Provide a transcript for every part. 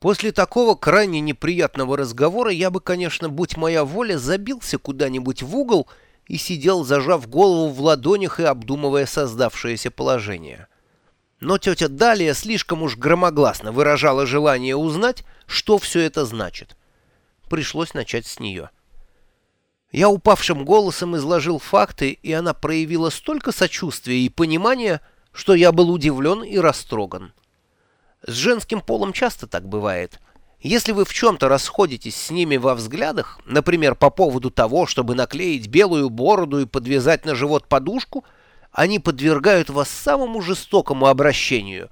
После такого крайне неприятного разговора я бы, конечно, будь моя воля, забился куда-нибудь в угол и сидел, зажав голову в ладонях и обдумывая создавшееся положение. Но тетя Далия слишком уж громогласно выражала желание узнать, что все это значит. Пришлось начать с нее. Я упавшим голосом изложил факты, и она проявила столько сочувствия и понимания, что я был удивлен и растроган. С женским полом часто так бывает. Если вы в чем-то расходитесь с ними во взглядах, например, по поводу того, чтобы наклеить белую бороду и подвязать на живот подушку, они подвергают вас самому жестокому обращению.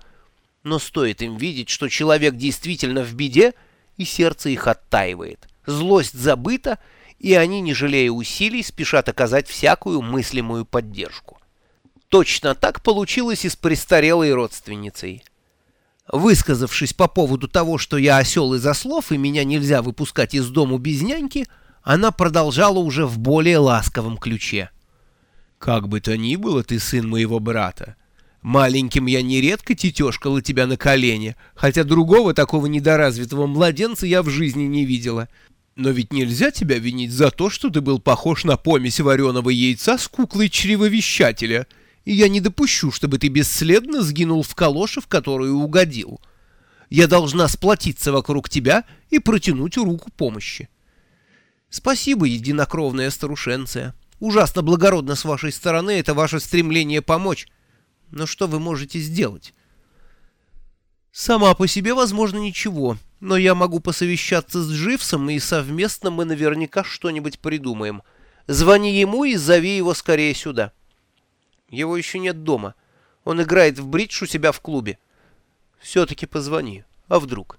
Но стоит им видеть, что человек действительно в беде, и сердце их оттаивает. Злость забыта, и они, не жалея усилий, спешат оказать всякую мыслимую поддержку. Точно так получилось и с престарелой родственницей. Высказавшись по поводу того, что я осел из ослов и меня нельзя выпускать из дому без няньки, она продолжала уже в более ласковом ключе. «Как бы то ни было, ты сын моего брата. Маленьким я нередко тетешкала тебя на колене, хотя другого такого недоразвитого младенца я в жизни не видела. Но ведь нельзя тебя винить за то, что ты был похож на помесь вареного яйца с куклой чревовещателя» и я не допущу, чтобы ты бесследно сгинул в калоше, в которую угодил. Я должна сплотиться вокруг тебя и протянуть руку помощи. Спасибо, единокровная старушенция. Ужасно благородно с вашей стороны это ваше стремление помочь. Но что вы можете сделать? Сама по себе, возможно, ничего, но я могу посовещаться с Дживсом, и совместно мы наверняка что-нибудь придумаем. Звони ему и зови его скорее сюда. Его еще нет дома. Он играет в бридж у себя в клубе. Все-таки позвони. А вдруг?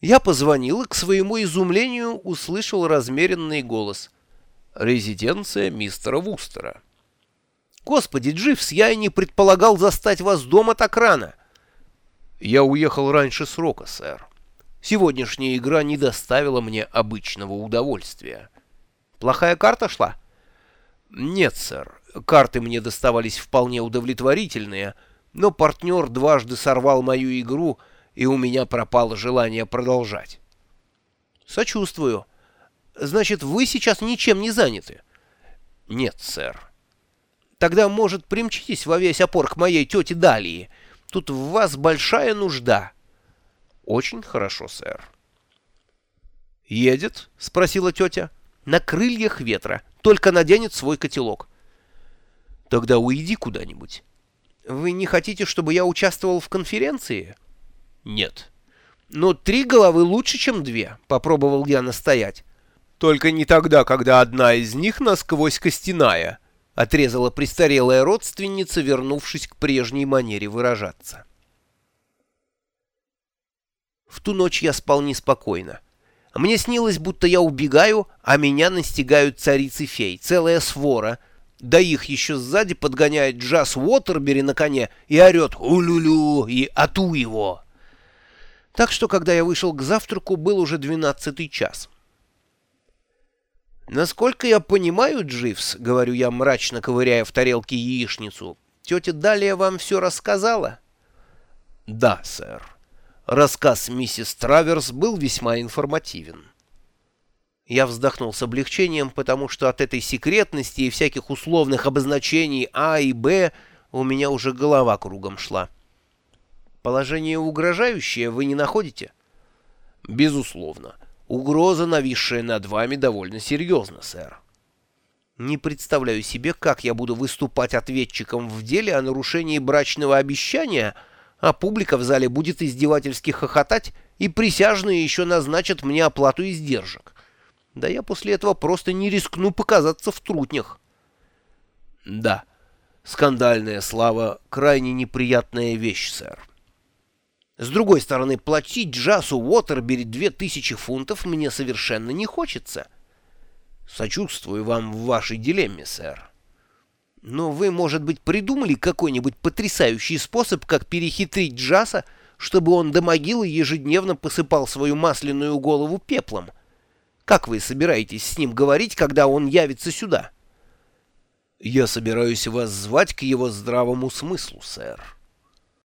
Я позвонил и, к своему изумлению, услышал размеренный голос. «Резиденция мистера Вустера». «Господи, Дживс, я и не предполагал застать вас дома так рано». «Я уехал раньше срока, сэр. Сегодняшняя игра не доставила мне обычного удовольствия». «Плохая карта шла?» «Нет, сэр. Карты мне доставались вполне удовлетворительные, но партнер дважды сорвал мою игру, и у меня пропало желание продолжать. Сочувствую. Значит, вы сейчас ничем не заняты? Нет, сэр. Тогда, может, примчитесь во весь опор к моей тете Далии. Тут в вас большая нужда. Очень хорошо, сэр. «Едет?» — спросила тетя. «На крыльях ветра. Только наденет свой котелок». Тогда уйди куда-нибудь. Вы не хотите, чтобы я участвовал в конференции? Нет. Но три головы лучше, чем две, попробовал я настоять. Только не тогда, когда одна из них насквозь костяная, отрезала престарелая родственница, вернувшись к прежней манере выражаться. В ту ночь я спал неспокойно. Мне снилось, будто я убегаю, а меня настигают царицы-фей, целая свора — да их еще сзади подгоняет Джаз Уотербери на коне и орет «Улюлю» и «Ату его». Так что, когда я вышел к завтраку, был уже двенадцатый час. «Насколько я понимаю, Дживс, — говорю я, мрачно ковыряя в тарелке яичницу, — тетя Далия вам все рассказала?» «Да, сэр. Рассказ миссис Траверс был весьма информативен». Я вздохнул с облегчением, потому что от этой секретности и всяких условных обозначений А и Б у меня уже голова кругом шла. Положение угрожающее вы не находите? Безусловно. Угроза, нависшая над вами, довольно серьезна, сэр. Не представляю себе, как я буду выступать ответчиком в деле о нарушении брачного обещания, а публика в зале будет издевательски хохотать, и присяжные еще назначат мне оплату издержек. Да я после этого просто не рискну показаться в трутнях. Да, скандальная слава — крайне неприятная вещь, сэр. С другой стороны, платить Джасу Уотербери две тысячи фунтов мне совершенно не хочется. Сочувствую вам в вашей дилемме, сэр. Но вы, может быть, придумали какой-нибудь потрясающий способ, как перехитрить Джаса, чтобы он до могилы ежедневно посыпал свою масляную голову пеплом — как вы собираетесь с ним говорить, когда он явится сюда? Я собираюсь вас звать к его здравому смыслу, сэр.